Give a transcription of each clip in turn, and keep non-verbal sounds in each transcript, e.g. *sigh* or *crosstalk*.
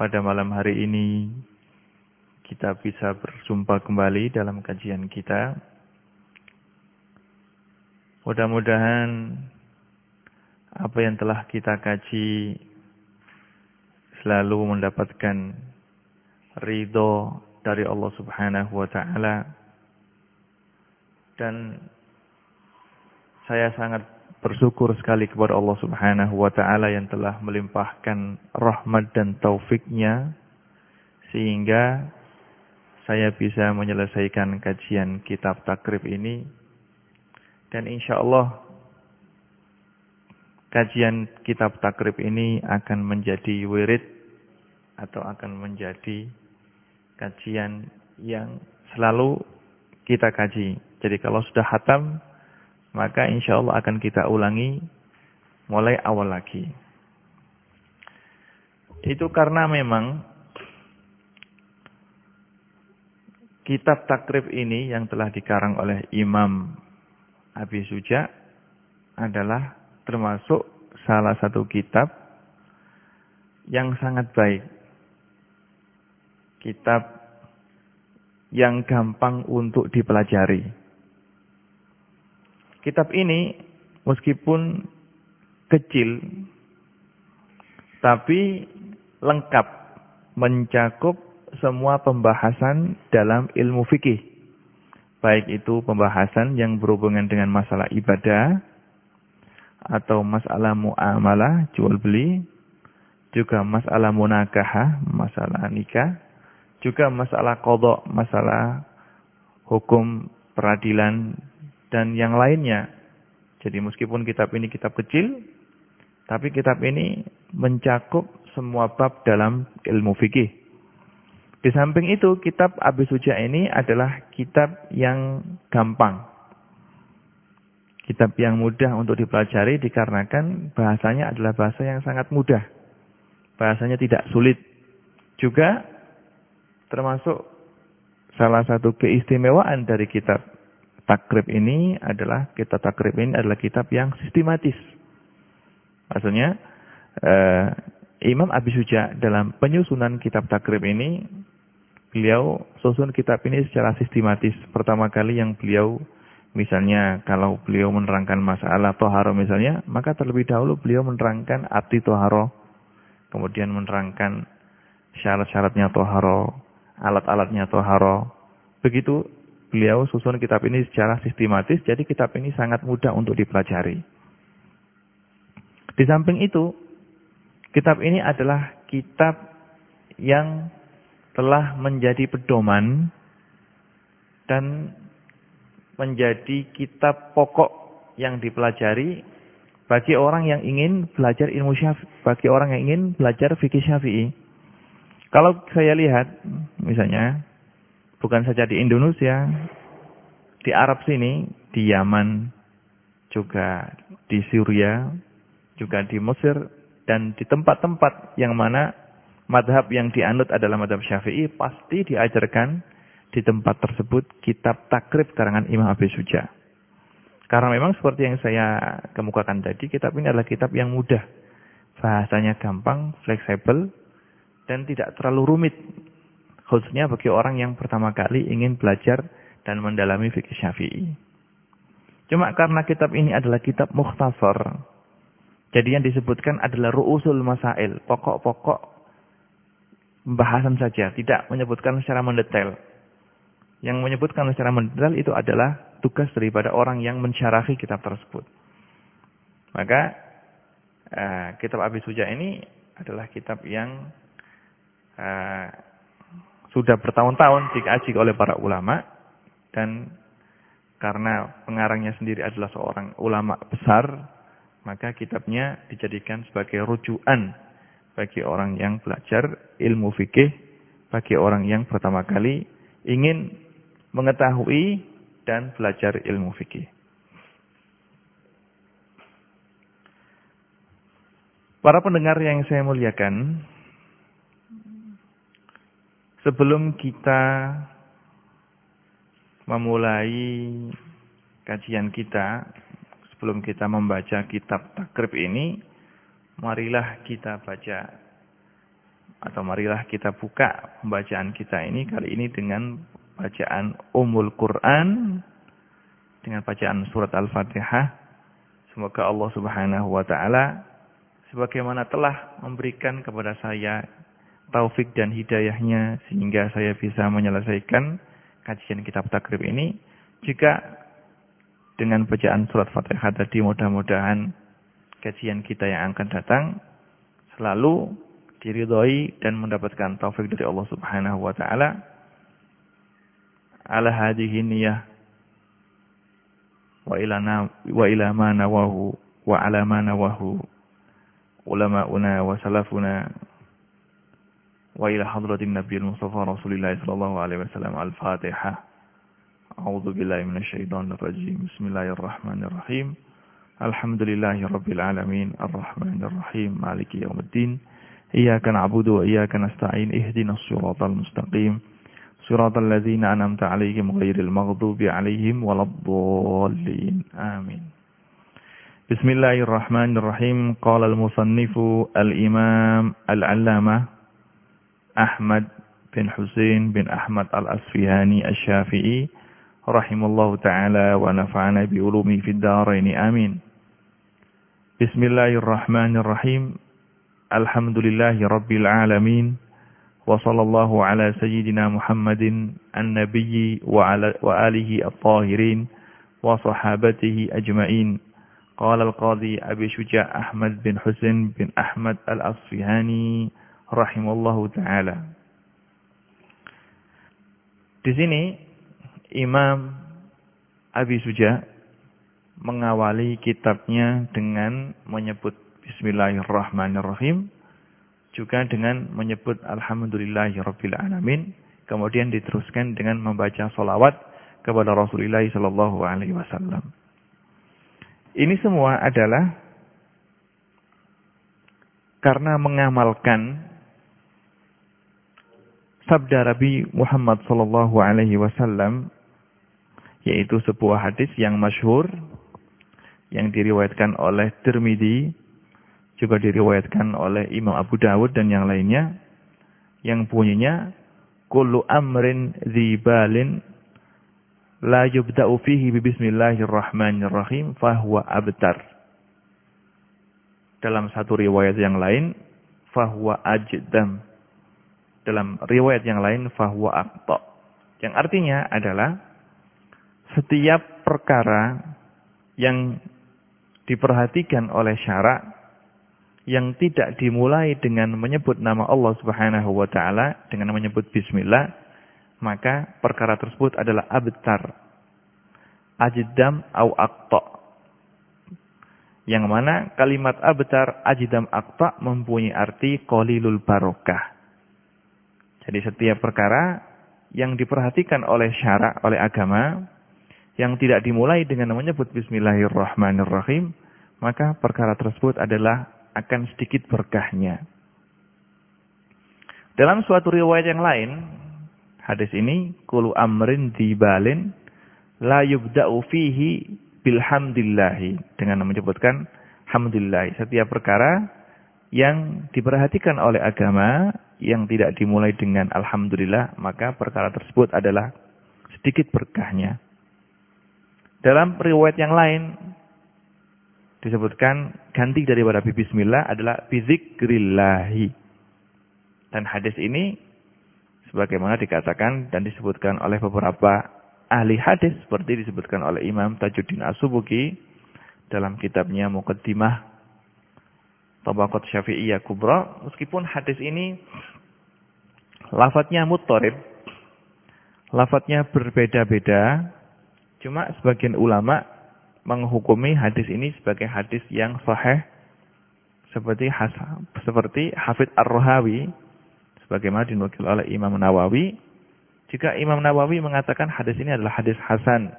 pada malam hari ini kita bisa berjumpa kembali dalam kajian kita. Mudah-mudahan apa yang telah kita kaji selalu mendapatkan ridho dari Allah Subhanahu wa taala dan saya sangat bersyukur sekali kepada Allah Subhanahu wa taala yang telah melimpahkan rahmat dan taufiknya sehingga saya bisa menyelesaikan kajian kitab takrib ini dan insya Allah kajian kitab takrib ini akan menjadi wirid atau akan menjadi kajian yang selalu kita kaji. Jadi kalau sudah hatam maka insya Allah akan kita ulangi mulai awal lagi. Itu karena memang kitab takrib ini yang telah dikarang oleh Imam Abi Suja adalah termasuk salah satu kitab yang sangat baik. Kitab yang gampang untuk dipelajari. Kitab ini meskipun kecil tapi lengkap mencakup semua pembahasan dalam ilmu fikih. Baik itu pembahasan yang berhubungan dengan masalah ibadah atau masalah muamalah, jual beli, juga masalah munakahah, masalah nikah, juga masalah kodok, masalah hukum peradilan dan yang lainnya. Jadi meskipun kitab ini kitab kecil, tapi kitab ini mencakup semua bab dalam ilmu fikih. Di samping itu, kitab Abi Suja ini adalah kitab yang gampang. Kitab yang mudah untuk dipelajari dikarenakan bahasanya adalah bahasa yang sangat mudah. Bahasanya tidak sulit. Juga termasuk salah satu keistimewaan dari kitab takrib ini adalah kitab takrib ini adalah kitab yang sistematis. Maksudnya eh, Imam Abi Suja dalam penyusunan kitab takrib ini beliau susun kitab ini secara sistematis. Pertama kali yang beliau misalnya kalau beliau menerangkan masalah toharo misalnya, maka terlebih dahulu beliau menerangkan arti toharo, kemudian menerangkan syarat-syaratnya toharo, alat-alatnya toharo. Begitu beliau susun kitab ini secara sistematis, jadi kitab ini sangat mudah untuk dipelajari. Di samping itu, kitab ini adalah kitab yang telah menjadi pedoman dan menjadi kitab pokok yang dipelajari bagi orang yang ingin belajar ilmu syafi'i, bagi orang yang ingin belajar fikih syafi'i. Kalau saya lihat, misalnya, Bukan saja di Indonesia, di Arab sini, di Yaman, juga di Syria, juga di Mesir, dan di tempat-tempat yang mana madhab yang dianut adalah madhab syafi'i, pasti diajarkan di tempat tersebut kitab takrib karangan Imam Abi Suja. Karena memang seperti yang saya kemukakan tadi, kitab ini adalah kitab yang mudah. Bahasanya gampang, fleksibel, dan tidak terlalu rumit khususnya bagi orang yang pertama kali ingin belajar dan mendalami fikih syafi'i. Cuma karena kitab ini adalah kitab mukhtasar, jadi yang disebutkan adalah ru'usul masail, pokok-pokok pembahasan saja, tidak menyebutkan secara mendetail. Yang menyebutkan secara mendetail itu adalah tugas daripada orang yang mensyarahi kitab tersebut. Maka uh, kitab Abi Suja ini adalah kitab yang uh, sudah bertahun-tahun dikaji oleh para ulama dan karena pengarangnya sendiri adalah seorang ulama besar, maka kitabnya dijadikan sebagai rujukan bagi orang yang belajar ilmu fikih bagi orang yang pertama kali ingin mengetahui dan belajar ilmu fikih. Para pendengar yang saya muliakan, sebelum kita memulai kajian kita, sebelum kita membaca kitab takrib ini, marilah kita baca atau marilah kita buka pembacaan kita ini kali ini dengan bacaan Ummul Quran dengan bacaan surat Al-Fatihah. Semoga Allah Subhanahu wa taala sebagaimana telah memberikan kepada saya taufik dan hidayahnya sehingga saya bisa menyelesaikan kajian kitab takrib ini. Juga dengan bacaan surat Fatihah tadi mudah-mudahan kajian kita yang akan datang selalu diridhoi dan mendapatkan taufik dari Allah Subhanahu wa taala. Ala hadhihi niyyah wa ila wa ila ma nawahu wa ala ma nawahu ulama'una wa salafuna وإلى حضرة النبي المصطفى رسول الله صلى الله عليه وسلم على الفاتحة. أعوذ بالله من الشيطان الرجيم. بسم الله الرحمن الرحيم. الحمد لله رب العالمين. الرحمن الرحيم. مالك يوم الدين. إياك نعبد وإياك نستعين. اهدنا الصراط المستقيم. صراط الذين أنعمت عليهم غير المغضوب عليهم ولا الضالين. آمين. بسم الله الرحمن الرحيم. قال المصنف الإمام العلامة أحمد بن حسين بن أحمد الأسفهاني الشافعي رحمه الله تعالى ونفعنا بعلومه في الدارين آمين. بسم الله الرحمن الرحيم. الحمد لله رب العالمين وصلى الله على سيدنا محمد النبي وعلى وآله الطاهرين وصحابته أجمعين. قال القاضي أبي شجاع أحمد بن حسن بن أحمد الأصفهاني rahimallahu taala. Di sini Imam Abi Suja mengawali kitabnya dengan menyebut bismillahirrahmanirrahim juga dengan menyebut alhamdulillahirabbil alamin kemudian diteruskan dengan membaca selawat kepada Rasulullah Sallallahu alaihi wasallam. Ini semua adalah karena mengamalkan sabda Nabi Muhammad sallallahu alaihi wasallam yaitu sebuah hadis yang masyhur yang diriwayatkan oleh Tirmidzi juga diriwayatkan oleh Imam Abu Dawud dan yang lainnya yang bunyinya kullu amrin dzibalin la yubda'u fihi bismillahirrahmanirrahim fahuwa abtar. Dalam satu riwayat yang lain fahuwa ajdam dalam riwayat yang lain fahuwa aqta yang artinya adalah setiap perkara yang diperhatikan oleh syarak yang tidak dimulai dengan menyebut nama Allah Subhanahu wa taala dengan menyebut bismillah maka perkara tersebut adalah abtar. Ajdam au aqta yang mana kalimat abtar ajdam aqta mempunyai arti qalilul barokah jadi setiap perkara yang diperhatikan oleh syarak oleh agama yang tidak dimulai dengan menyebut bismillahirrahmanirrahim maka perkara tersebut adalah akan sedikit berkahnya. Dalam suatu riwayat yang lain, hadis ini kulu amrin dibalin la yubda'u fihi bilhamdillahi dengan menyebutkan hamdillah. Setiap perkara yang diperhatikan oleh agama yang tidak dimulai dengan alhamdulillah, maka perkara tersebut adalah sedikit berkahnya. Dalam riwayat yang lain, disebutkan ganti daripada bismillah adalah bizikrillahi. Dan hadis ini sebagaimana dikatakan dan disebutkan oleh beberapa ahli hadis seperti disebutkan oleh Imam Tajuddin Asubuki dalam kitabnya Muqaddimah Tabaqat Syafi'iyah Kubra meskipun hadis ini lafadznya muttarib lafadznya berbeda-beda cuma sebagian ulama menghukumi hadis ini sebagai hadis yang sahih seperti seperti Hafidh Ar-Rahawi sebagaimana dinukil oleh Imam Nawawi. Jika Imam Nawawi mengatakan hadis ini adalah hadis hasan.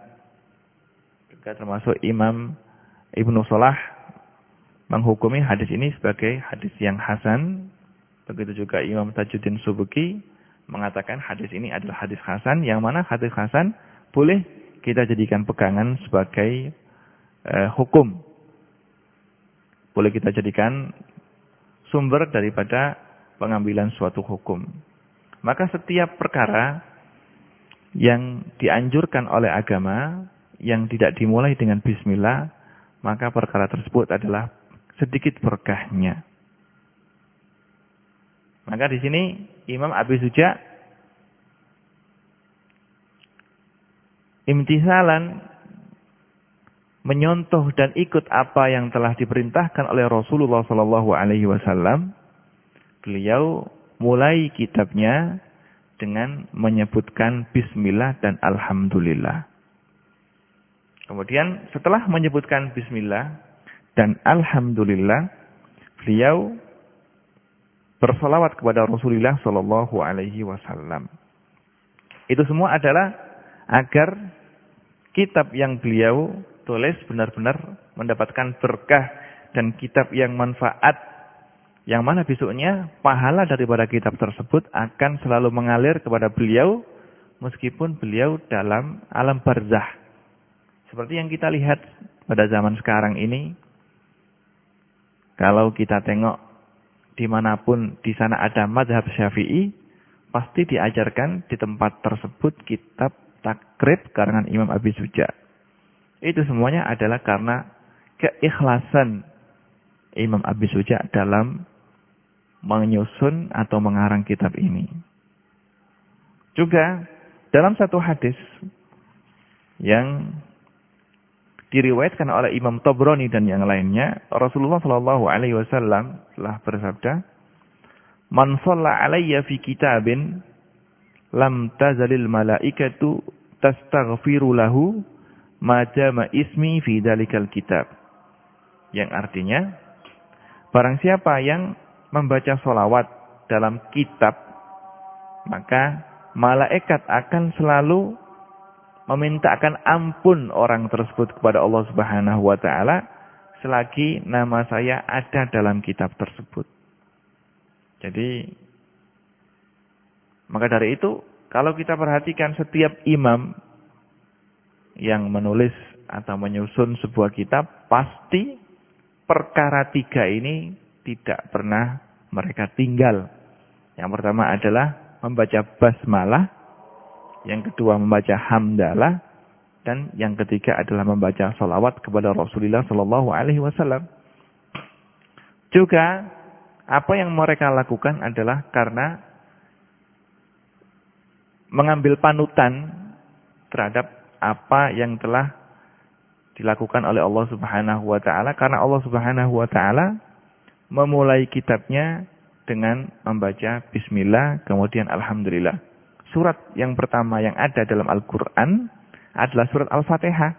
Juga termasuk Imam Ibnu Salah menghukumi hadis ini sebagai hadis yang hasan. Begitu juga Imam Tajuddin Subuki mengatakan hadis ini adalah hadis hasan. Yang mana hadis hasan boleh kita jadikan pegangan sebagai uh, hukum. Boleh kita jadikan sumber daripada pengambilan suatu hukum. Maka setiap perkara yang dianjurkan oleh agama yang tidak dimulai dengan bismillah, maka perkara tersebut adalah sedikit berkahnya. Maka di sini Imam Abi Suja imtisalan menyontoh dan ikut apa yang telah diperintahkan oleh Rasulullah Shallallahu Alaihi Wasallam, beliau mulai kitabnya dengan menyebutkan Bismillah dan Alhamdulillah. Kemudian setelah menyebutkan Bismillah dan Alhamdulillah, beliau bersolawat kepada Rasulullah Shallallahu Alaihi Wasallam. Itu semua adalah agar kitab yang beliau tulis benar-benar mendapatkan berkah dan kitab yang manfaat yang mana besoknya pahala daripada kitab tersebut akan selalu mengalir kepada beliau meskipun beliau dalam alam barzah. Seperti yang kita lihat pada zaman sekarang ini, kalau kita tengok di mana pun di sana ada madhab syafi'i, pasti diajarkan di tempat tersebut kitab takrib karangan Imam Abi Suja. Itu semuanya adalah karena keikhlasan Imam Abi Suja dalam menyusun atau mengarang kitab ini. Juga dalam satu hadis yang diriwayatkan oleh Imam Tobroni dan yang lainnya, Rasulullah Shallallahu Alaihi Wasallam telah bersabda, "Man shalla alayya fi kitabin, lam tazalil malaikatu tastaghfiru lahu majama ismi fi dalikal kitab. Yang artinya, barang siapa yang membaca solawat dalam kitab, maka malaikat akan selalu memintakan ampun orang tersebut kepada Allah Subhanahu wa taala selagi nama saya ada dalam kitab tersebut. Jadi maka dari itu kalau kita perhatikan setiap imam yang menulis atau menyusun sebuah kitab, pasti perkara tiga ini tidak pernah mereka tinggal. Yang pertama adalah membaca basmalah, yang kedua membaca hamdalah, dan yang ketiga adalah membaca salawat kepada Rasulullah Shallallahu Alaihi Wasallam. Juga apa yang mereka lakukan adalah karena mengambil panutan terhadap apa yang telah dilakukan oleh Allah Subhanahu wa taala karena Allah Subhanahu wa taala memulai kitabnya dengan membaca bismillah kemudian alhamdulillah. Surat yang pertama yang ada dalam Al-Qur'an adalah surat Al-Fatihah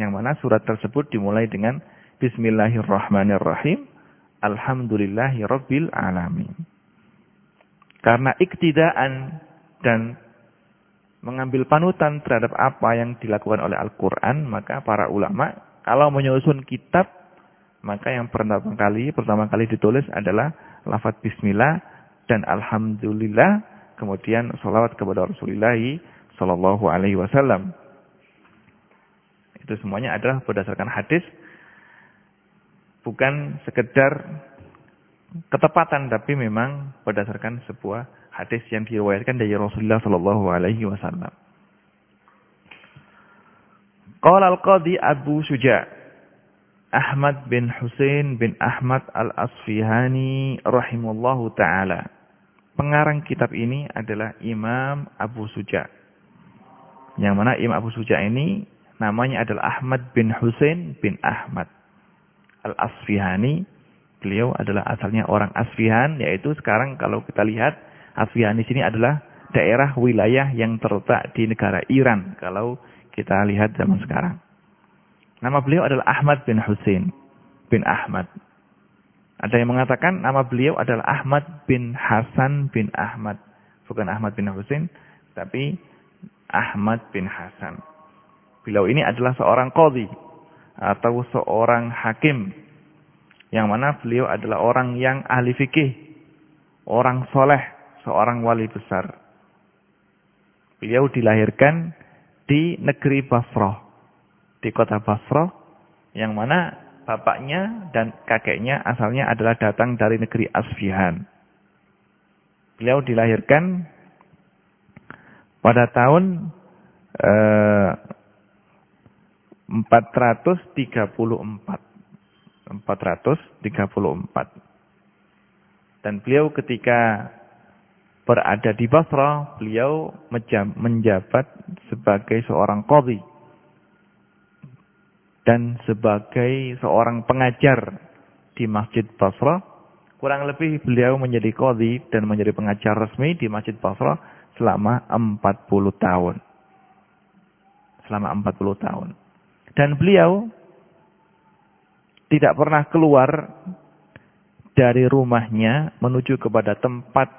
yang mana surat tersebut dimulai dengan bismillahirrahmanirrahim alhamdulillahirabbil alamin. Karena iktidaan dan mengambil panutan terhadap apa yang dilakukan oleh Al-Quran, maka para ulama kalau menyusun kitab, maka yang pertama kali pertama kali ditulis adalah lafaz Bismillah dan Alhamdulillah, kemudian salawat kepada Rasulullah Sallallahu Alaihi Wasallam. Itu semuanya adalah berdasarkan hadis, bukan sekedar ketepatan, tapi memang berdasarkan sebuah hadis yang diriwayatkan dari Rasulullah sallallahu alaihi wasallam. Qala al-Qadhi Abu Suja Ahmad bin Husain bin Ahmad Al-Asfihani rahimallahu taala. Pengarang kitab ini adalah Imam Abu Suja. Yang mana Imam Abu Suja ini namanya adalah Ahmad bin Husain bin Ahmad Al-Asfihani. Beliau adalah asalnya orang Asfihan, yaitu sekarang kalau kita lihat Asfihan di sini adalah daerah wilayah yang terletak di negara Iran kalau kita lihat zaman sekarang. Nama beliau adalah Ahmad bin Husain bin Ahmad. Ada yang mengatakan nama beliau adalah Ahmad bin Hasan bin Ahmad. Bukan Ahmad bin Husain, tapi Ahmad bin Hasan. Beliau ini adalah seorang qadhi atau seorang hakim. Yang mana beliau adalah orang yang ahli fikih. Orang soleh, seorang wali besar. Beliau dilahirkan di negeri Basrah. Di kota Basrah. Yang mana bapaknya dan kakeknya asalnya adalah datang dari negeri Asfihan. Beliau dilahirkan pada tahun eh, 434. 434. Dan beliau ketika berada di Basra, beliau menjabat sebagai seorang qadhi dan sebagai seorang pengajar di Masjid Basra. Kurang lebih beliau menjadi qadhi dan menjadi pengajar resmi di Masjid Basra selama 40 tahun. Selama 40 tahun. Dan beliau tidak pernah keluar dari rumahnya menuju kepada tempat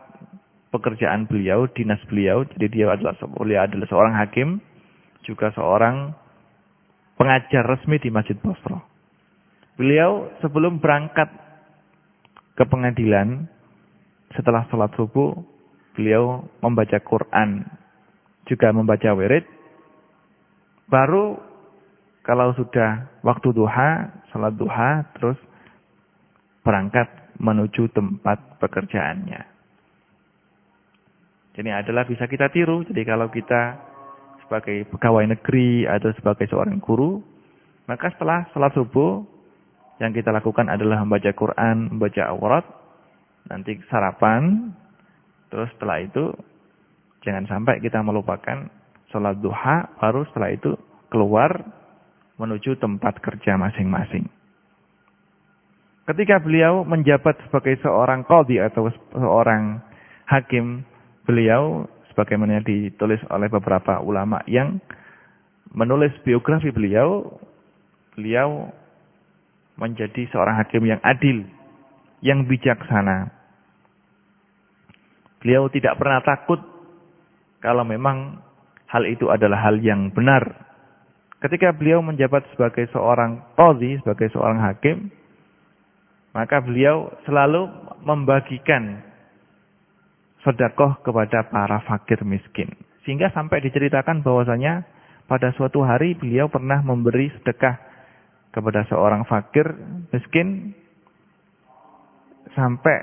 pekerjaan beliau, dinas beliau. Jadi dia adalah, beliau adalah seorang hakim, juga seorang pengajar resmi di Masjid Basra. Beliau sebelum berangkat ke pengadilan, setelah sholat subuh, beliau membaca Quran, juga membaca wirid. Baru kalau sudah waktu duha, sholat duha, terus berangkat menuju tempat pekerjaannya. Jadi adalah bisa kita tiru. Jadi kalau kita sebagai pegawai negeri atau sebagai seorang guru, maka setelah salat subuh yang kita lakukan adalah membaca Quran, membaca aurat, nanti sarapan, terus setelah itu jangan sampai kita melupakan sholat duha, baru setelah itu keluar menuju tempat kerja masing-masing. Ketika beliau menjabat sebagai seorang qadhi atau seorang hakim, beliau sebagaimana ditulis oleh beberapa ulama yang menulis biografi beliau, beliau menjadi seorang hakim yang adil, yang bijaksana. Beliau tidak pernah takut kalau memang hal itu adalah hal yang benar. Ketika beliau menjabat sebagai seorang qadhi, sebagai seorang hakim, maka beliau selalu membagikan sedekah kepada para fakir miskin. Sehingga sampai diceritakan bahwasanya pada suatu hari beliau pernah memberi sedekah kepada seorang fakir miskin sampai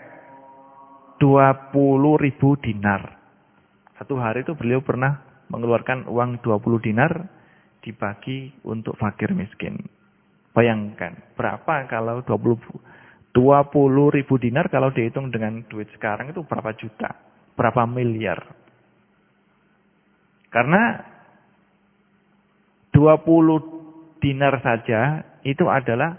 20 ribu dinar. Satu hari itu beliau pernah mengeluarkan uang 20 dinar dibagi untuk fakir miskin. Bayangkan, berapa kalau 20, 20 ribu dinar kalau dihitung dengan duit sekarang itu berapa juta? Berapa miliar. Karena 20 dinar saja itu adalah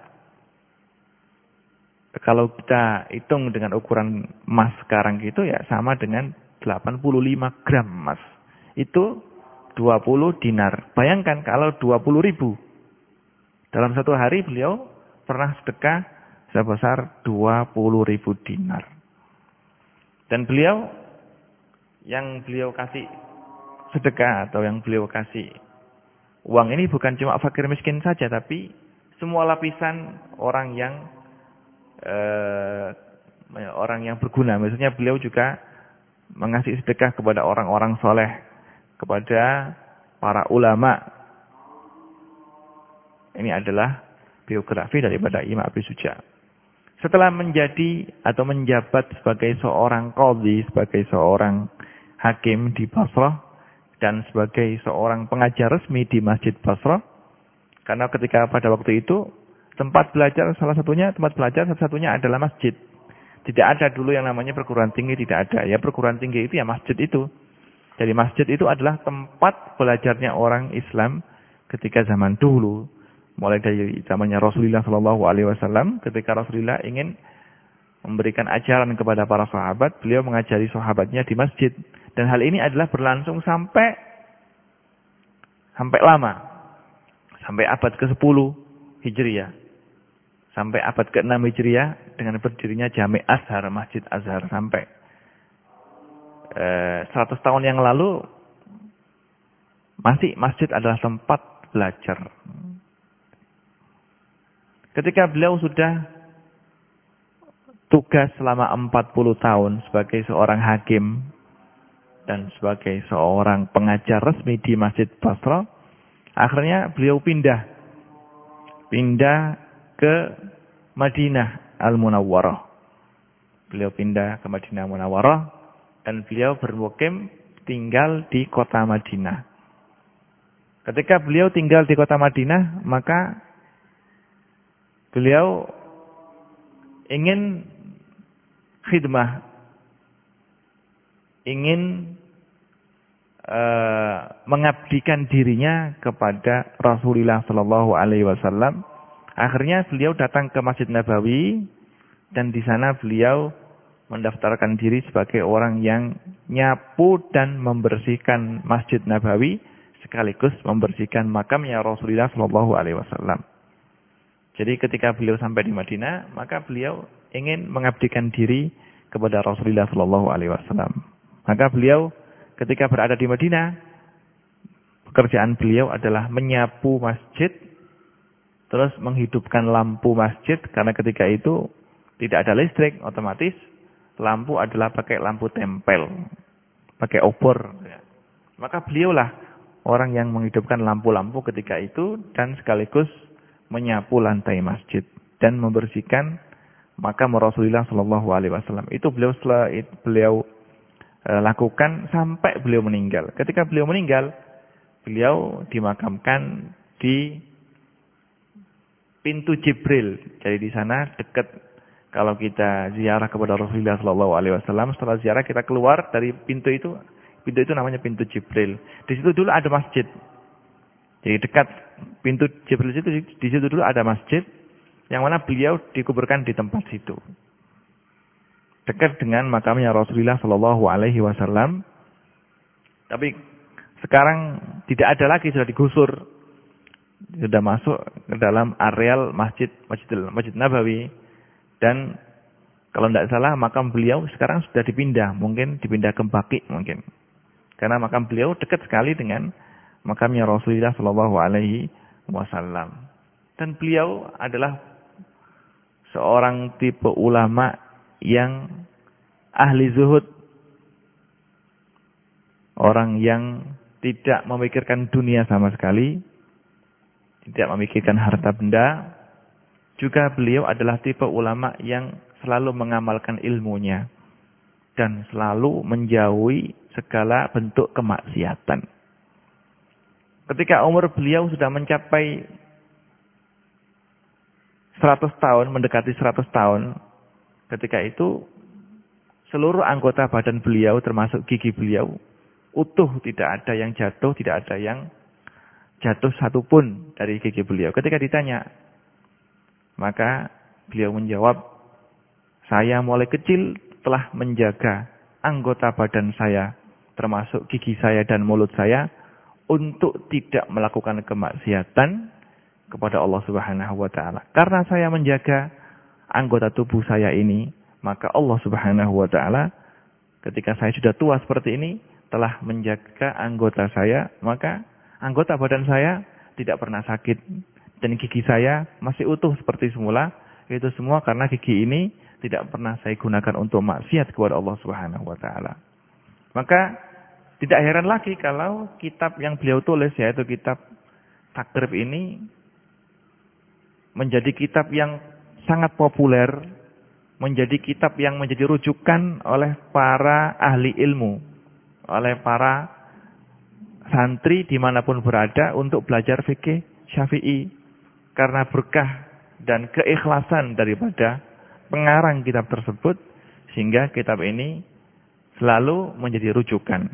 kalau kita hitung dengan ukuran emas sekarang gitu ya sama dengan 85 gram emas. Itu 20 dinar. Bayangkan kalau 20 ribu. Dalam satu hari beliau pernah sedekah sebesar 20 ribu dinar. Dan beliau yang beliau kasih sedekah atau yang beliau kasih uang ini bukan cuma fakir miskin saja tapi semua lapisan orang yang eh, orang yang berguna. Maksudnya beliau juga mengasih sedekah kepada orang-orang soleh, kepada para ulama. Ini adalah biografi daripada Imam Abi Suja. Setelah menjadi atau menjabat sebagai seorang qadhi, sebagai seorang hakim di Basrah dan sebagai seorang pengajar resmi di Masjid Basrah. Karena ketika pada waktu itu tempat belajar salah satunya tempat belajar satu-satunya adalah masjid. Tidak ada dulu yang namanya perguruan tinggi, tidak ada. Ya perguruan tinggi itu ya masjid itu. Jadi masjid itu adalah tempat belajarnya orang Islam ketika zaman dulu. Mulai dari zamannya Rasulullah Shallallahu Alaihi Wasallam, ketika Rasulullah ingin memberikan ajaran kepada para sahabat, beliau mengajari sahabatnya di masjid. Dan hal ini adalah berlangsung sampai sampai lama. Sampai abad ke-10 Hijriah. sampai abad ke-6 Hijriah dengan berdirinya Jami Azhar, Masjid Azhar sampai eh, 100 tahun yang lalu masih masjid adalah tempat belajar. Ketika beliau sudah tugas selama 40 tahun sebagai seorang hakim dan sebagai seorang pengajar resmi di Masjid Basra, akhirnya beliau pindah. Pindah ke Madinah Al-Munawwarah. Beliau pindah ke Madinah Al-Munawwarah dan beliau bermukim tinggal di kota Madinah. Ketika beliau tinggal di kota Madinah, maka beliau ingin khidmah, ingin uh, mengabdikan dirinya kepada Rasulullah Shallallahu Alaihi Wasallam Akhirnya beliau datang ke Masjid Nabawi dan di sana beliau mendaftarkan diri sebagai orang yang nyapu dan membersihkan Masjid Nabawi sekaligus membersihkan makamnya Rasulullah Shallallahu Alaihi Wasallam. Jadi ketika beliau sampai di Madinah, maka beliau ingin mengabdikan diri kepada Rasulullah Shallallahu Alaihi Wasallam. Maka beliau ketika berada di Madinah, pekerjaan beliau adalah menyapu masjid terus menghidupkan lampu masjid karena ketika itu tidak ada listrik otomatis lampu adalah pakai lampu tempel pakai obor. Maka beliaulah orang yang menghidupkan lampu-lampu ketika itu dan sekaligus menyapu lantai masjid dan membersihkan makam Rasulullah Shallallahu Alaihi Wasallam. Itu beliau beliau lakukan sampai beliau meninggal ketika beliau meninggal beliau dimakamkan di pintu Jibril. Jadi di sana dekat kalau kita ziarah kepada Rasulullah Shallallahu Alaihi Wasallam, setelah ziarah kita keluar dari pintu itu, pintu itu namanya pintu Jibril. Di situ dulu ada masjid. Jadi dekat pintu Jibril itu, di situ dulu ada masjid, yang mana beliau dikuburkan di tempat situ. Dekat dengan makamnya Rasulullah Shallallahu Alaihi Wasallam. Tapi sekarang tidak ada lagi sudah digusur sudah masuk ke dalam areal masjid Masjid Masjid Nabawi dan kalau tidak salah makam beliau sekarang sudah dipindah, mungkin dipindah ke Baki mungkin. Karena makam beliau dekat sekali dengan makamnya Rasulullah Shallallahu alaihi wasallam. Dan beliau adalah seorang tipe ulama yang ahli zuhud. Orang yang tidak memikirkan dunia sama sekali, tidak memikirkan harta benda. Juga beliau adalah tipe ulama yang selalu mengamalkan ilmunya dan selalu menjauhi segala bentuk kemaksiatan. Ketika umur beliau sudah mencapai 100 tahun, mendekati 100 tahun, ketika itu seluruh anggota badan beliau termasuk gigi beliau utuh, tidak ada yang jatuh, tidak ada yang jatuh satupun dari gigi beliau. Ketika ditanya, maka beliau menjawab, saya mulai kecil telah menjaga anggota badan saya, termasuk gigi saya dan mulut saya, untuk tidak melakukan kemaksiatan kepada Allah Subhanahu wa taala. Karena saya menjaga anggota tubuh saya ini, maka Allah Subhanahu wa taala ketika saya sudah tua seperti ini telah menjaga anggota saya, maka anggota badan saya tidak pernah sakit dan gigi saya masih utuh seperti semula. Itu semua karena gigi ini tidak pernah saya gunakan untuk maksiat kepada Allah Subhanahu wa taala. Maka tidak heran lagi kalau kitab yang beliau tulis yaitu kitab takrib ini menjadi kitab yang sangat populer, menjadi kitab yang menjadi rujukan oleh para ahli ilmu, oleh para santri di mana pun berada untuk belajar fikih syafi'i. Karena berkah dan keikhlasan daripada pengarang kitab tersebut. Sehingga kitab ini selalu menjadi rujukan.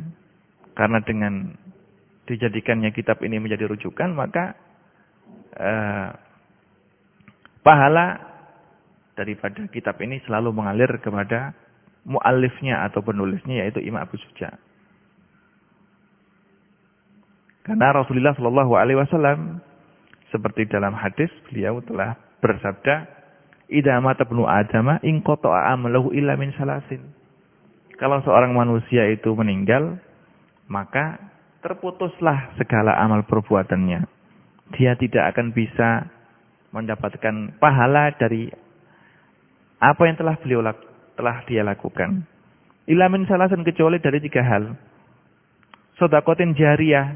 Karena dengan dijadikannya kitab ini menjadi rujukan, maka eh, pahala daripada kitab ini selalu mengalir kepada muallifnya atau penulisnya yaitu Imam Abu Suja. Karena Rasulullah Shallallahu Alaihi Wasallam seperti dalam hadis beliau telah bersabda, idza mata ibnu adama in qata'a amalahu illa min salasin. Kalau seorang manusia itu meninggal, maka terputuslah segala amal perbuatannya. Dia tidak akan bisa mendapatkan pahala dari apa yang telah beliau telah dia lakukan. Ilamin salasan kecuali dari tiga hal. Sodakotin jariah.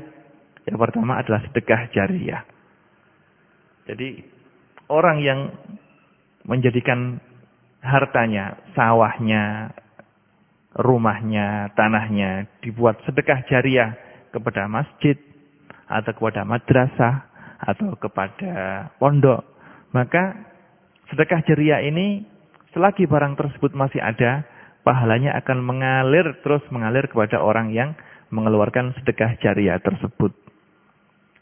Yang pertama adalah sedekah jariah. Jadi orang yang menjadikan hartanya, sawahnya, rumahnya, tanahnya dibuat sedekah jariah kepada masjid atau kepada madrasah atau kepada pondok, maka sedekah jariah ini selagi barang tersebut masih ada, pahalanya akan mengalir terus mengalir kepada orang yang mengeluarkan sedekah jariah tersebut.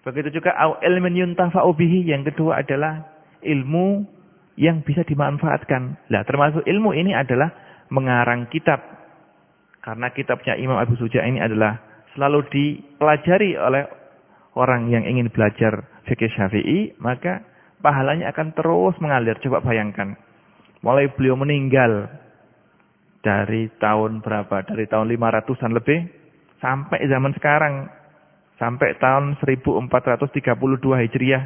Begitu juga au ilmin yuntafa'u bihi, yang kedua adalah ilmu yang bisa dimanfaatkan. Nah, termasuk ilmu ini adalah mengarang kitab karena kitabnya Imam Abu Suja ini adalah selalu dipelajari oleh orang yang ingin belajar fikih syafi'i, maka pahalanya akan terus mengalir. Coba bayangkan. Mulai beliau meninggal dari tahun berapa? Dari tahun 500-an lebih sampai zaman sekarang. Sampai tahun 1432 Hijriah.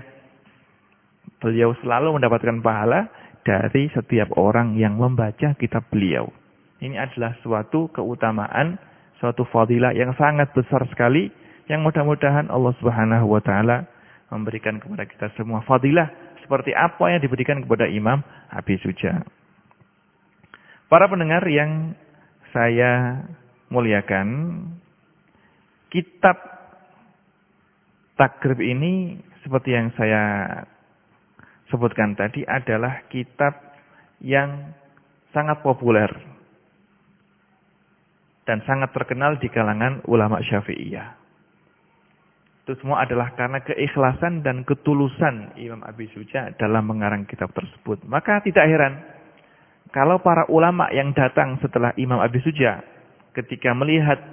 Beliau selalu mendapatkan pahala dari setiap orang yang membaca kitab beliau. Ini adalah suatu keutamaan, suatu fadilah yang sangat besar sekali yang mudah-mudahan Allah Subhanahu wa taala memberikan kepada kita semua fadilah seperti apa yang diberikan kepada Imam Abi Suja. Para pendengar yang saya muliakan, kitab takrib ini seperti yang saya sebutkan tadi adalah kitab yang sangat populer dan sangat terkenal di kalangan ulama Syafi'iyah. Itu semua adalah karena keikhlasan dan ketulusan Imam Abi Suja dalam mengarang kitab tersebut. Maka tidak heran kalau para ulama yang datang setelah Imam Abi Suja ketika melihat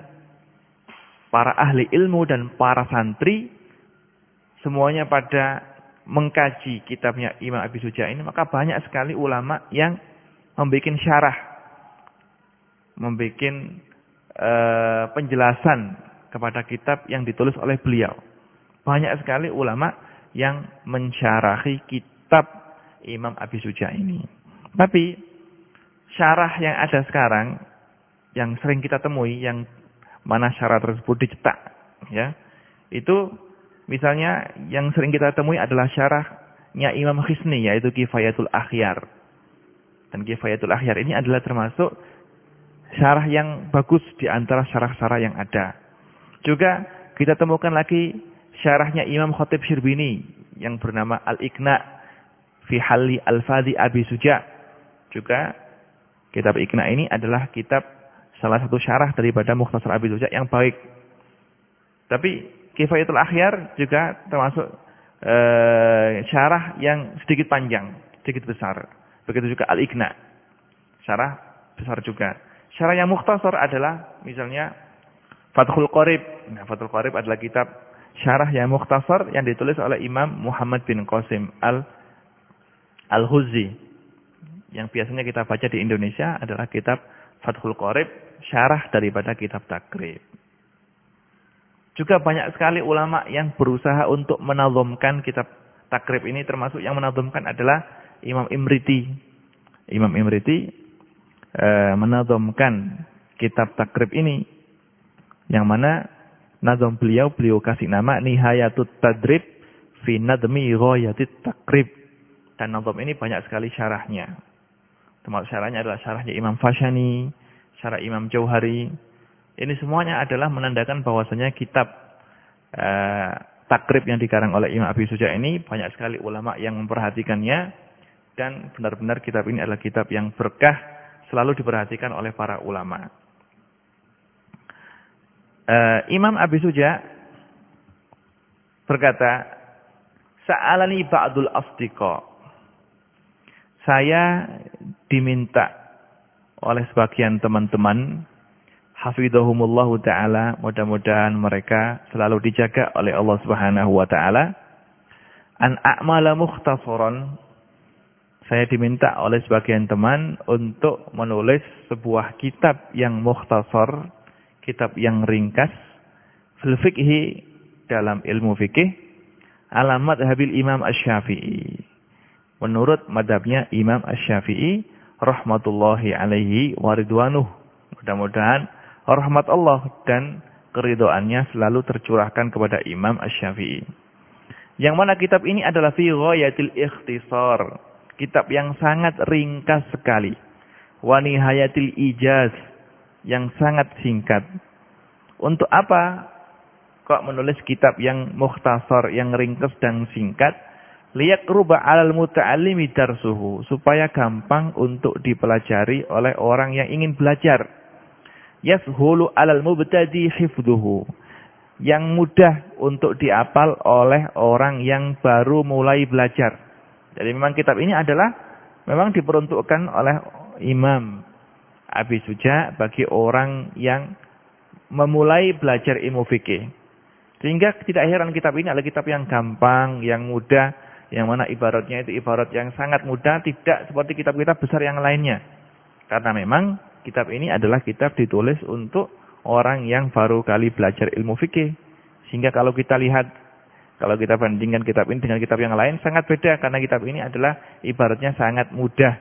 para ahli ilmu dan para santri semuanya pada mengkaji kitabnya Imam Abi Suja ini maka banyak sekali ulama yang membuat syarah membuat Eh, penjelasan kepada kitab yang ditulis oleh beliau. Banyak sekali ulama yang mensyarahi kitab Imam Abi Suja ini. Tapi syarah yang ada sekarang yang sering kita temui yang mana syarah tersebut dicetak ya. Itu misalnya yang sering kita temui adalah syarahnya Imam Khisni yaitu Kifayatul Akhyar. Dan Kifayatul Akhyar ini adalah termasuk syarah yang bagus di antara syarah-syarah yang ada. Juga kita temukan lagi syarahnya Imam Khatib Syirbini yang bernama Al-Iqna fi Halli Al-Fadhi Abi Suja. Juga kitab Iqna ini adalah kitab salah satu syarah daripada Mukhtasar Abi Suja yang baik. Tapi Kifayatul Akhyar juga termasuk uh, syarah yang sedikit panjang, sedikit besar. Begitu juga Al-Iqna. Syarah besar juga. Syarah yang mukhtasar adalah misalnya Fathul Qorib. Nah, Fathul Qorib adalah kitab syarah yang mukhtasar yang ditulis oleh Imam Muhammad bin Qasim al Al-Huzi. Yang biasanya kita baca di Indonesia adalah kitab Fathul Qorib, syarah daripada kitab Takrib. Juga banyak sekali ulama yang berusaha untuk menazumkan kitab Takrib ini termasuk yang menazumkan adalah Imam Imriti. Imam Imriti e, kitab takrib ini yang mana nazam beliau beliau kasih nama Nihayatut Tadrib fi Nadmi Ghayatit Takrib dan nazam ini banyak sekali syarahnya. Termasuk syarahnya adalah syarahnya Imam Fashani syarah Imam Jauhari. Ini semuanya adalah menandakan bahwasanya kitab e, takrib yang dikarang oleh Imam Abi Suja ini banyak sekali ulama yang memperhatikannya. Dan benar-benar kitab ini adalah kitab yang berkah selalu diperhatikan oleh para ulama. Uh, Imam Abi Suja berkata, Sa'alani ba'dul asdiqa. Saya diminta oleh sebagian teman-teman hafidhahumullahu taala mudah-mudahan mereka selalu dijaga oleh Allah Subhanahu wa taala an a'mala mukhtasaran saya diminta oleh sebagian teman untuk menulis sebuah kitab yang mukhtasar, kitab yang ringkas, fil fikhi dalam ilmu fikih, alamat habil Imam Ash-Syafi'i. Menurut madhabnya Imam Ash-Syafi'i, rahmatullahi alaihi waridwanuh. Mudah-mudahan rahmat Allah dan keridoannya selalu tercurahkan kepada Imam Ash-Syafi'i. Yang mana kitab ini adalah fi ghayatil ikhtisar. Kitab yang sangat ringkas sekali. Wa nihayatil ijaz. Yang sangat singkat. Untuk apa kok menulis kitab yang mukhtasar, yang ringkas dan singkat? Liyak ruba alal muta'alimi darsuhu. Supaya gampang untuk dipelajari oleh orang yang ingin belajar. Yashulu alal mubtadi hifduhu yang mudah untuk diapal oleh orang yang baru mulai belajar. Jadi memang kitab ini adalah memang diperuntukkan oleh Imam Abi Suja bagi orang yang memulai belajar ilmu fikih. Sehingga tidak heran kitab ini adalah kitab yang gampang, yang mudah, yang mana ibaratnya itu ibarat yang sangat mudah, tidak seperti kitab-kitab besar yang lainnya. Karena memang kitab ini adalah kitab ditulis untuk orang yang baru kali belajar ilmu fikih. Sehingga kalau kita lihat, kalau kita bandingkan kitab ini dengan kitab yang lain, sangat beda. Karena kitab ini adalah ibaratnya sangat mudah.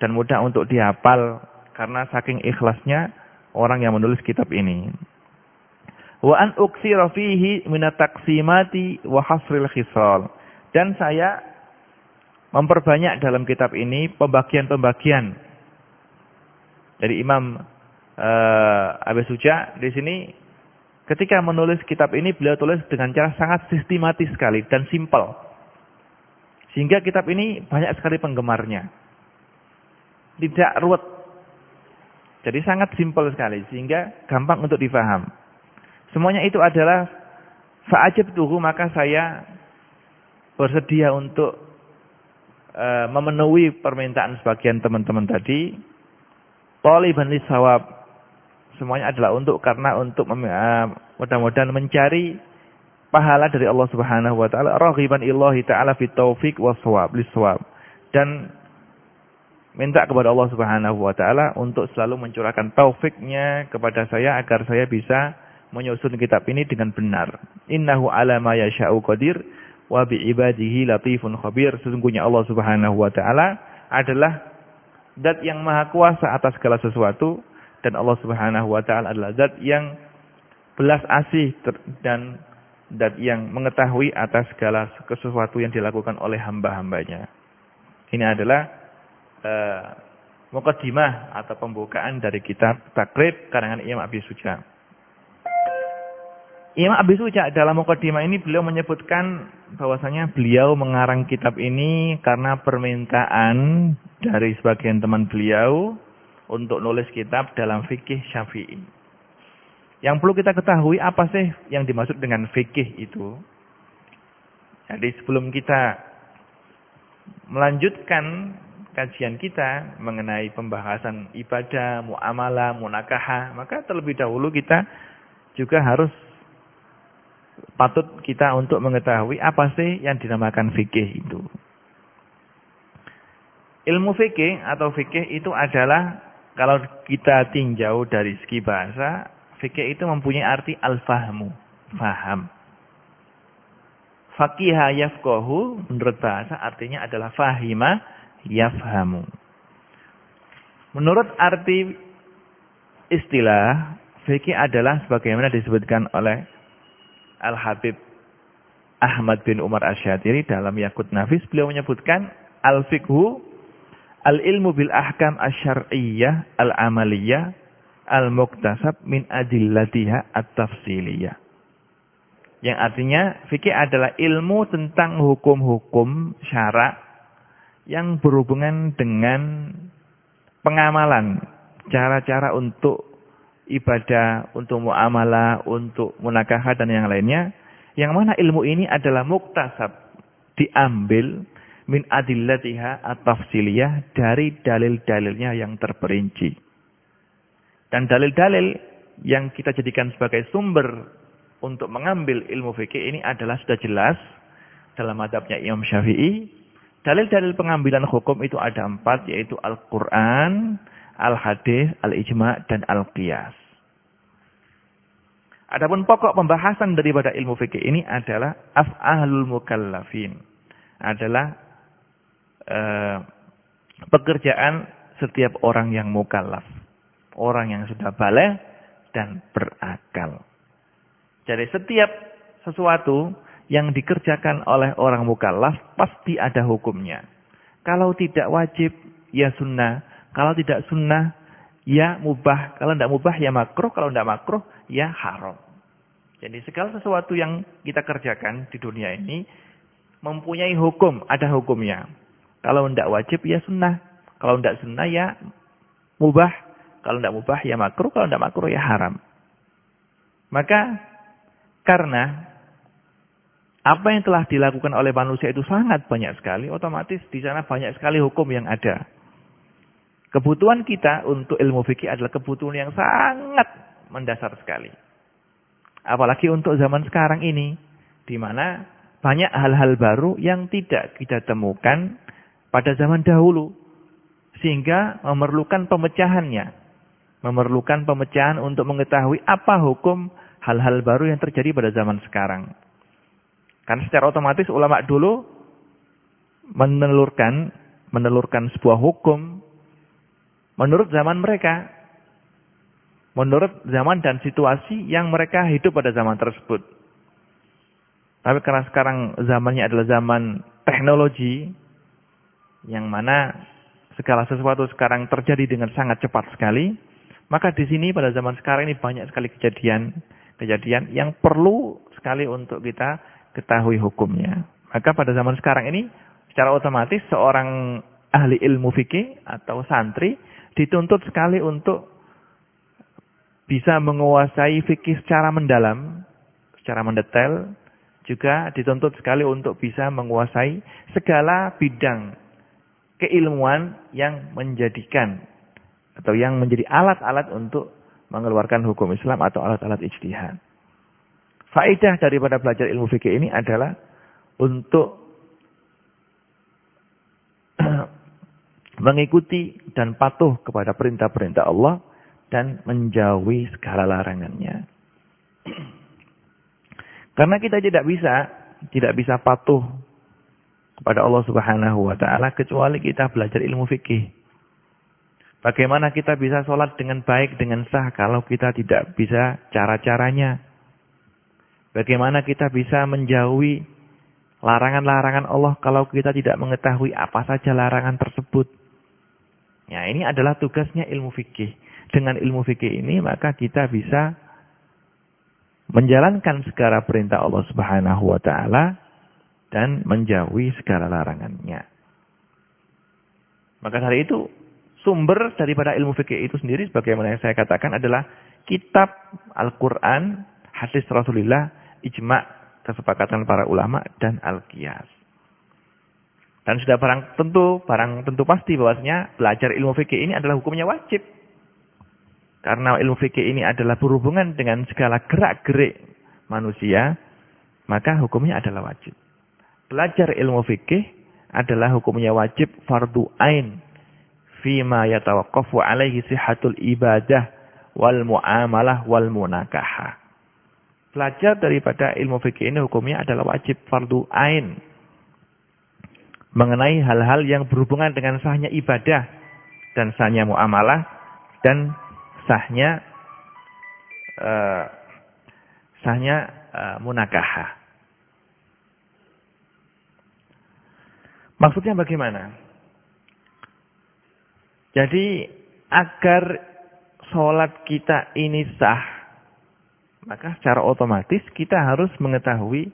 Dan mudah untuk dihafal. Karena saking ikhlasnya orang yang menulis kitab ini. Wa an uksira fihi minataqsimati wa hasril khisal. Dan saya memperbanyak dalam kitab ini pembagian-pembagian dari Imam uh, Abi Suja di sini ketika menulis kitab ini beliau tulis dengan cara sangat sistematis sekali dan simpel. Sehingga kitab ini banyak sekali penggemarnya. Tidak ruwet. Jadi sangat simpel sekali sehingga gampang untuk difaham. Semuanya itu adalah fa'ajab tuhu maka saya bersedia untuk uh, memenuhi permintaan sebagian teman-teman tadi. Taliban lisawab semuanya adalah untuk karena untuk uh, mudah-mudahan mencari pahala dari Allah Subhanahu wa taala raghiban illahi taala taufik wasawab lisawab dan minta kepada Allah Subhanahu wa taala untuk selalu mencurahkan taufiknya kepada saya agar saya bisa menyusun kitab ini dengan benar. Innahu ala ma yasha'u qadir wa bi ibadihi latifun khabir. Sesungguhnya Allah Subhanahu wa taala adalah zat yang maha kuasa atas segala sesuatu dan Allah Subhanahu wa taala adalah zat yang belas asih dan zat yang mengetahui atas segala sesuatu yang dilakukan oleh hamba-hambanya. Ini adalah uh, mukaddimah atau pembukaan dari kitab Takrib karangan Imam Abi Suja. Imam Abi Suja dalam mukaddimah ini beliau menyebutkan bahwasanya beliau mengarang kitab ini karena permintaan dari sebagian teman beliau untuk nulis kitab dalam fikih syafi'i. Yang perlu kita ketahui apa sih yang dimaksud dengan fikih itu. Jadi sebelum kita melanjutkan kajian kita mengenai pembahasan ibadah, muamalah, munakahah, maka terlebih dahulu kita juga harus patut kita untuk mengetahui apa sih yang dinamakan fikih itu. Ilmu fikih atau fikih itu adalah kalau kita tinjau dari segi bahasa, fikih itu mempunyai arti al-fahmu, faham. Fakiha yafkohu, menurut bahasa artinya adalah fahima yafhamu. Menurut arti istilah, fikih adalah sebagaimana disebutkan oleh Al-Habib Ahmad bin Umar Asyatiri dalam Yakut Nafis, beliau menyebutkan al-fikhu Al-ilmu bil ahkam asyar'iyyah al-amaliyah al-muktasab min adillatiha at-tafsiliyah. Yang artinya fikih adalah ilmu tentang hukum-hukum syarak yang berhubungan dengan pengamalan, cara-cara untuk ibadah, untuk muamalah, untuk munakahah dan yang lainnya. Yang mana ilmu ini adalah muktasab, diambil min adillatiha at-tafsiliyah dari dalil-dalilnya yang terperinci. Dan dalil-dalil yang kita jadikan sebagai sumber untuk mengambil ilmu fikih ini adalah sudah jelas dalam madhabnya Imam Syafi'i Dalil-dalil pengambilan hukum itu ada empat, yaitu Al-Quran, Al-Hadis, Al-Ijma' dan Al-Qiyas. Adapun pokok pembahasan daripada ilmu fikih ini adalah af'alul mukallafin. Adalah eh, pekerjaan setiap orang yang mukallaf. Orang yang sudah balik dan berakal. Jadi setiap sesuatu yang dikerjakan oleh orang mukallaf pasti ada hukumnya. Kalau tidak wajib, ya sunnah. Kalau tidak sunnah, ya mubah. Kalau tidak mubah, ya makruh. Kalau tidak makruh, ya haram. Jadi segala sesuatu yang kita kerjakan di dunia ini mempunyai hukum, ada hukumnya. Kalau tidak wajib, ya sunnah. Kalau tidak sunnah, ya mubah. Kalau tidak mubah, ya makruh. Kalau tidak makruh, ya haram. Maka karena apa yang telah dilakukan oleh manusia itu sangat banyak sekali, otomatis di sana banyak sekali hukum yang ada. Kebutuhan kita untuk ilmu fikih adalah kebutuhan yang sangat mendasar sekali. Apalagi untuk zaman sekarang ini, di mana banyak hal-hal baru yang tidak kita temukan pada zaman dahulu. Sehingga memerlukan pemecahannya. Memerlukan pemecahan untuk mengetahui apa hukum hal-hal baru yang terjadi pada zaman sekarang. Karena secara otomatis ulama dulu menelurkan menelurkan sebuah hukum menurut zaman mereka. Menurut zaman dan situasi yang mereka hidup pada zaman tersebut. Tapi karena sekarang zamannya adalah zaman teknologi yang mana segala sesuatu sekarang terjadi dengan sangat cepat sekali, maka di sini pada zaman sekarang ini banyak sekali kejadian-kejadian yang perlu sekali untuk kita ketahui hukumnya. Maka pada zaman sekarang ini secara otomatis seorang ahli ilmu fikih atau santri dituntut sekali untuk bisa menguasai fikih secara mendalam, secara mendetail, juga dituntut sekali untuk bisa menguasai segala bidang keilmuan yang menjadikan atau yang menjadi alat-alat untuk mengeluarkan hukum Islam atau alat-alat ijtihad. Faedah daripada belajar ilmu fikih ini adalah untuk *clears throat* mengikuti dan patuh kepada perintah-perintah Allah dan menjauhi segala larangannya. *clears throat* Karena kita tidak bisa tidak bisa patuh kepada Allah Subhanahu wa taala kecuali kita belajar ilmu fikih. Bagaimana kita bisa sholat dengan baik, dengan sah kalau kita tidak bisa cara-caranya? Bagaimana kita bisa menjauhi larangan-larangan Allah kalau kita tidak mengetahui apa saja larangan tersebut. Ya, ini adalah tugasnya ilmu fikih. Dengan ilmu fikih ini maka kita bisa menjalankan segala perintah Allah Subhanahu wa taala dan menjauhi segala larangannya. Maka dari itu sumber daripada ilmu fikih itu sendiri sebagaimana yang saya katakan adalah kitab Al-Qur'an, hadis Rasulullah ijma' kesepakatan para ulama dan al-qiyas. Dan sudah barang tentu, barang tentu pasti bahwasanya belajar ilmu fikih ini adalah hukumnya wajib. Karena ilmu fikih ini adalah berhubungan dengan segala gerak-gerik manusia, maka hukumnya adalah wajib. Belajar ilmu fikih adalah hukumnya wajib fardu ain fima yatawaqqafu alaihi sihatul ibadah wal muamalah wal munakahah. Belajar daripada ilmu fikih ini hukumnya adalah wajib fardu ain. Mengenai hal-hal yang berhubungan dengan sahnya ibadah dan sahnya muamalah dan sahnya uh, sahnya uh, munakahah. Maksudnya bagaimana? Jadi agar sholat kita ini sah maka secara otomatis kita harus mengetahui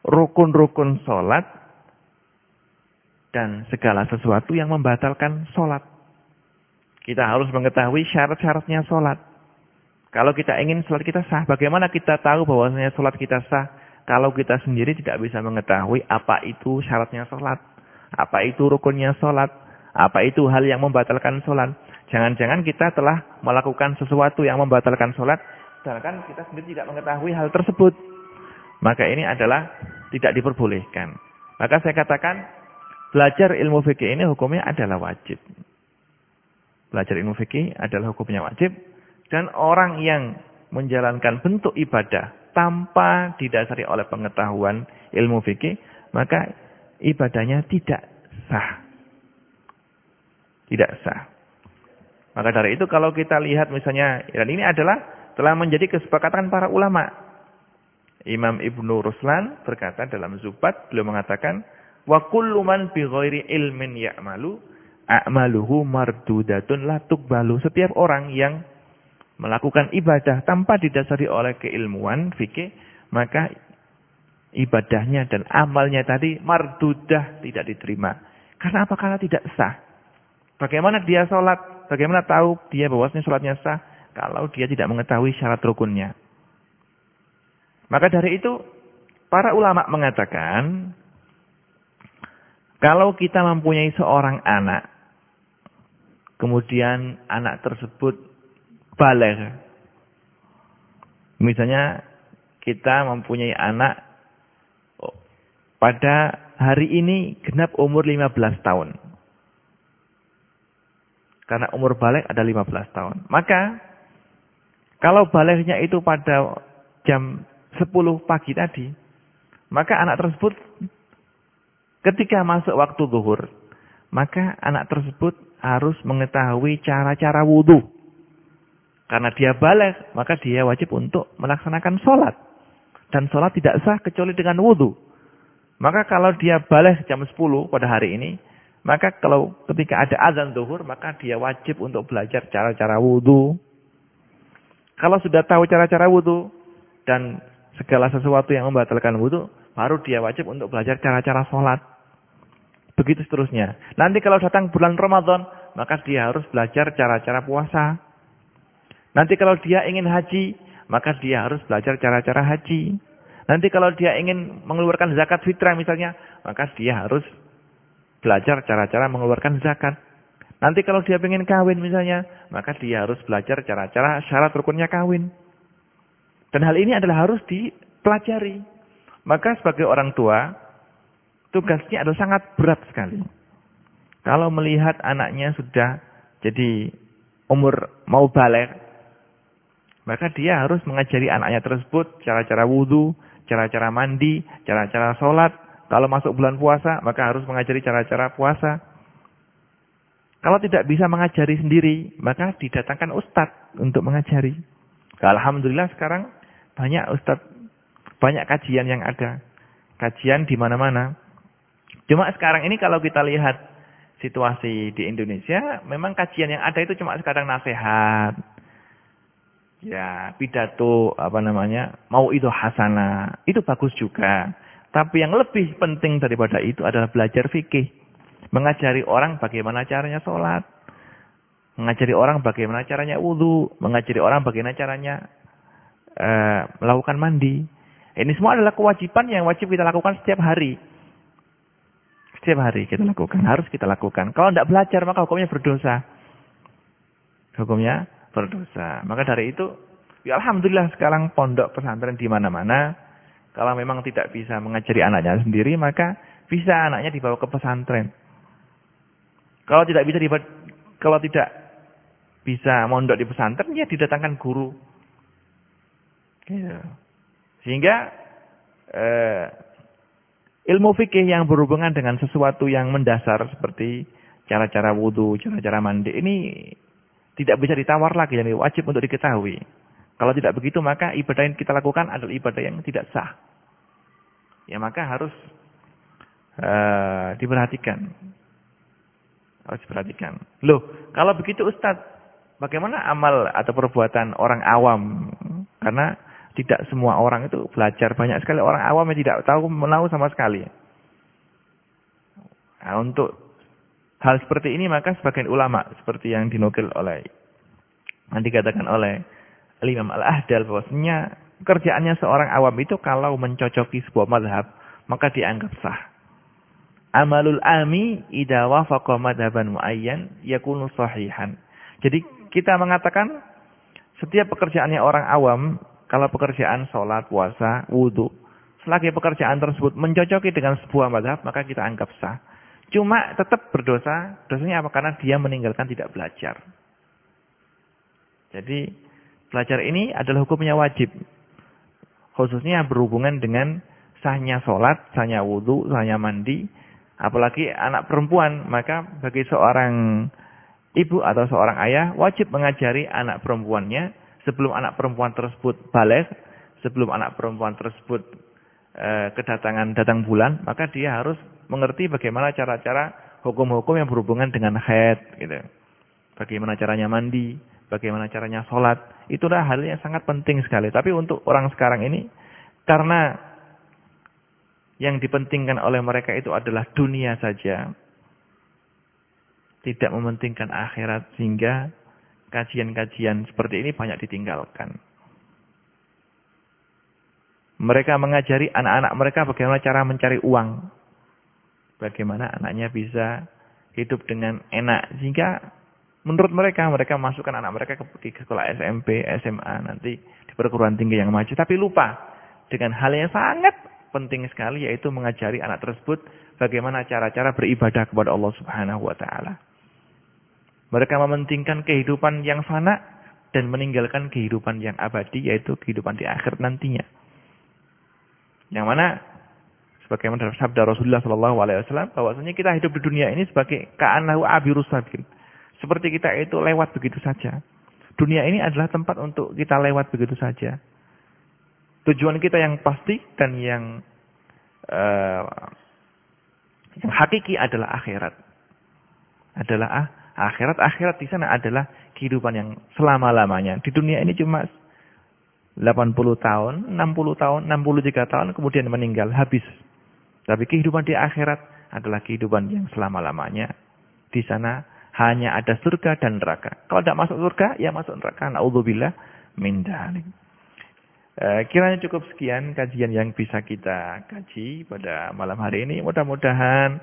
rukun-rukun sholat dan segala sesuatu yang membatalkan sholat. Kita harus mengetahui syarat-syaratnya sholat. Kalau kita ingin sholat kita sah, bagaimana kita tahu bahwasanya sholat kita sah? Kalau kita sendiri tidak bisa mengetahui apa itu syaratnya sholat. Apa itu rukunnya sholat. Apa itu hal yang membatalkan sholat. Jangan-jangan kita telah melakukan sesuatu yang membatalkan sholat sedangkan kita sendiri tidak mengetahui hal tersebut. Maka ini adalah tidak diperbolehkan. Maka saya katakan belajar ilmu fikih ini hukumnya adalah wajib. Belajar ilmu fikih adalah hukumnya wajib. Dan orang yang menjalankan bentuk ibadah tanpa didasari oleh pengetahuan ilmu fikih, maka ibadahnya tidak sah. Tidak sah. Maka dari itu kalau kita lihat misalnya, dan ini adalah telah menjadi kesepakatan para ulama. Imam Ibnu Ruslan berkata dalam Zubat, beliau mengatakan, Wa kullu man bi ghairi ilmin ya'malu a'maluhu mardudatun la tuqbalu. Setiap orang yang melakukan ibadah tanpa didasari oleh keilmuan fikih, maka ibadahnya dan amalnya tadi mardudah tidak diterima. Karena apa? Karena tidak sah. Bagaimana dia sholat? Bagaimana tahu dia bahwasanya sholatnya sah? Kalau dia tidak mengetahui syarat rukunnya. Maka dari itu, para ulama mengatakan, kalau kita mempunyai seorang anak, kemudian anak tersebut balik. Misalnya kita mempunyai anak pada hari ini genap umur 15 tahun. Karena umur balik ada 15 tahun. Maka kalau baliknya itu pada jam 10 pagi tadi, maka anak tersebut ketika masuk waktu zuhur, maka anak tersebut harus mengetahui cara-cara wudhu. Karena dia balik, maka dia wajib untuk melaksanakan sholat. Dan sholat tidak sah kecuali dengan wudhu. Maka kalau dia balik jam 10 pada hari ini, maka kalau ketika ada azan zuhur, maka dia wajib untuk belajar cara-cara wudhu. Kalau sudah tahu cara-cara wudhu, dan segala sesuatu yang membatalkan wudhu, baru dia wajib untuk belajar cara-cara sholat. Begitu seterusnya. Nanti kalau datang bulan Ramadan, maka dia harus belajar cara-cara puasa. Nanti kalau dia ingin haji, maka dia harus belajar cara-cara haji. Nanti kalau dia ingin mengeluarkan zakat fitrah misalnya, maka dia harus belajar cara-cara mengeluarkan zakat. Nanti kalau dia ingin kawin misalnya, maka dia harus belajar cara-cara syarat rukunnya kawin. Dan hal ini adalah harus dipelajari. Maka sebagai orang tua, tugasnya adalah sangat berat sekali. Kalau melihat anaknya sudah jadi umur mau balik, maka dia harus mengajari anaknya tersebut cara-cara wudhu, cara-cara mandi, cara-cara sholat. Kalau masuk bulan puasa, maka harus mengajari cara-cara puasa. Kalau tidak bisa mengajari sendiri, maka didatangkan ustadz untuk mengajari. Alhamdulillah sekarang banyak ustadz, banyak kajian yang ada. Kajian di mana-mana. Cuma sekarang ini kalau kita lihat situasi di Indonesia, memang kajian yang ada itu cuma sekarang nasihat, ya pidato apa namanya mau itu hasana itu bagus juga tapi yang lebih penting daripada itu adalah belajar fikih mengajari orang bagaimana caranya sholat. Mengajari orang bagaimana caranya wudhu mengajari orang bagaimana caranya uh, melakukan mandi. Ini semua adalah kewajiban yang wajib kita lakukan setiap hari. Setiap hari kita lakukan. harus kita lakukan. Kalau tidak belajar maka hukumnya berdosa. Hukumnya berdosa. Maka dari itu, ya Alhamdulillah sekarang pondok pesantren di mana-mana. Kalau memang tidak bisa mengajari anaknya sendiri, maka bisa anaknya dibawa ke pesantren. Kalau tidak bisa dibawa, kalau tidak bisa mondok di pesantren, ya didatangkan guru. Gitu. Sehingga eh, ilmu fikih yang berhubungan dengan sesuatu yang mendasar seperti cara-cara wudhu, cara-cara mandi ini tidak bisa ditawar lagi, jadi wajib untuk diketahui. Kalau tidak begitu maka ibadah yang kita lakukan adalah ibadah yang tidak sah. Ya maka harus uh, diperhatikan. Harus diperhatikan. Loh, kalau begitu Ustadz, bagaimana amal atau perbuatan orang awam? Karena tidak semua orang itu belajar. Banyak sekali orang awam yang tidak tahu menahu sama sekali. Nah, untuk Hal seperti ini maka sebagian ulama seperti yang dinukil oleh yang dikatakan oleh Imam Al-Ahdal bahwasanya kerjaannya seorang awam itu kalau mencocoki sebuah madhab maka dianggap sah. Amalul ami idza wafaqa madhaban muayyan yakunu sahihan. Jadi kita mengatakan setiap pekerjaannya orang awam kalau pekerjaan sholat, puasa, wudhu selagi pekerjaan tersebut mencocoki dengan sebuah madhab maka kita anggap sah. Cuma tetap berdosa. Dosanya apa? Karena dia meninggalkan tidak belajar. Jadi belajar ini adalah hukumnya wajib. Khususnya berhubungan dengan sahnya sholat, sahnya wudhu, sahnya mandi. Apalagi anak perempuan. Maka bagi seorang ibu atau seorang ayah wajib mengajari anak perempuannya sebelum anak perempuan tersebut balik, sebelum anak perempuan tersebut e, kedatangan datang bulan, maka dia harus mengerti bagaimana cara-cara hukum-hukum yang berhubungan dengan haid gitu. Bagaimana caranya mandi, bagaimana caranya sholat. Itulah hal yang sangat penting sekali. Tapi untuk orang sekarang ini, karena yang dipentingkan oleh mereka itu adalah dunia saja. Tidak mementingkan akhirat sehingga kajian-kajian seperti ini banyak ditinggalkan. Mereka mengajari anak-anak mereka bagaimana cara mencari uang bagaimana anaknya bisa hidup dengan enak. Sehingga menurut mereka, mereka masukkan anak mereka ke, sekolah SMP, SMA, nanti di perguruan tinggi yang maju. Tapi lupa dengan hal yang sangat penting sekali, yaitu mengajari anak tersebut bagaimana cara-cara beribadah kepada Allah Subhanahu wa Ta'ala. Mereka mementingkan kehidupan yang fana dan meninggalkan kehidupan yang abadi, yaitu kehidupan di akhir nantinya. Yang mana Sebagaimana sabda Rasulullah Shallallahu Alaihi Wasallam, bahwasanya kita hidup di dunia ini sebagai ka'anahu abirus sabil. Seperti kita itu lewat begitu saja. Dunia ini adalah tempat untuk kita lewat begitu saja. Tujuan kita yang pasti dan yang uh, yang hakiki adalah akhirat. Adalah ah, akhirat. Akhirat di sana adalah kehidupan yang selama-lamanya. Di dunia ini cuma 80 tahun, 60 tahun, 63 tahun, kemudian meninggal, habis. Tapi kehidupan di akhirat adalah kehidupan yang selama-lamanya. Di sana hanya ada surga dan neraka. Kalau tidak masuk surga, ya masuk neraka. Na'udzubillah min dalik. E, kiranya cukup sekian kajian yang bisa kita kaji pada malam hari ini. Mudah-mudahan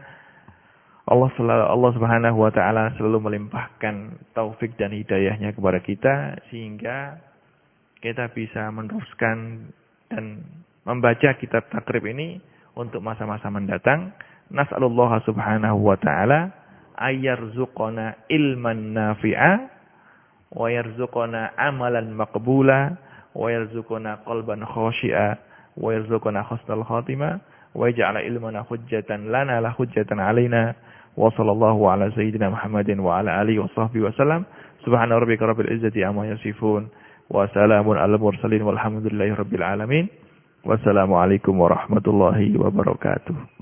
Allah selalu, Allah Subhanahu wa taala selalu melimpahkan taufik dan hidayahnya kepada kita sehingga kita bisa meneruskan dan membaca kitab takrib ini untuk masa-masa mendatang. Nas'alullah subhanahu wa ta'ala ayyarzuqana ilman nafi'a wa yarzuqana amalan maqbula wa yarzuqana qalban khashi'a wa yarzuqana husnal khatimah wa yaj'ala ilmana hujjatan lana la hujjatan alaina wa sallallahu ala sayyidina Muhammadin wa ala alihi wa sahbihi wa salam subhana rabbika rabbil izzati amma yasifun. Wa salamun alal mursalin walhamdulillahi rabbil alamin. Wassalamualaikum warahmatullahi wabarakatuh.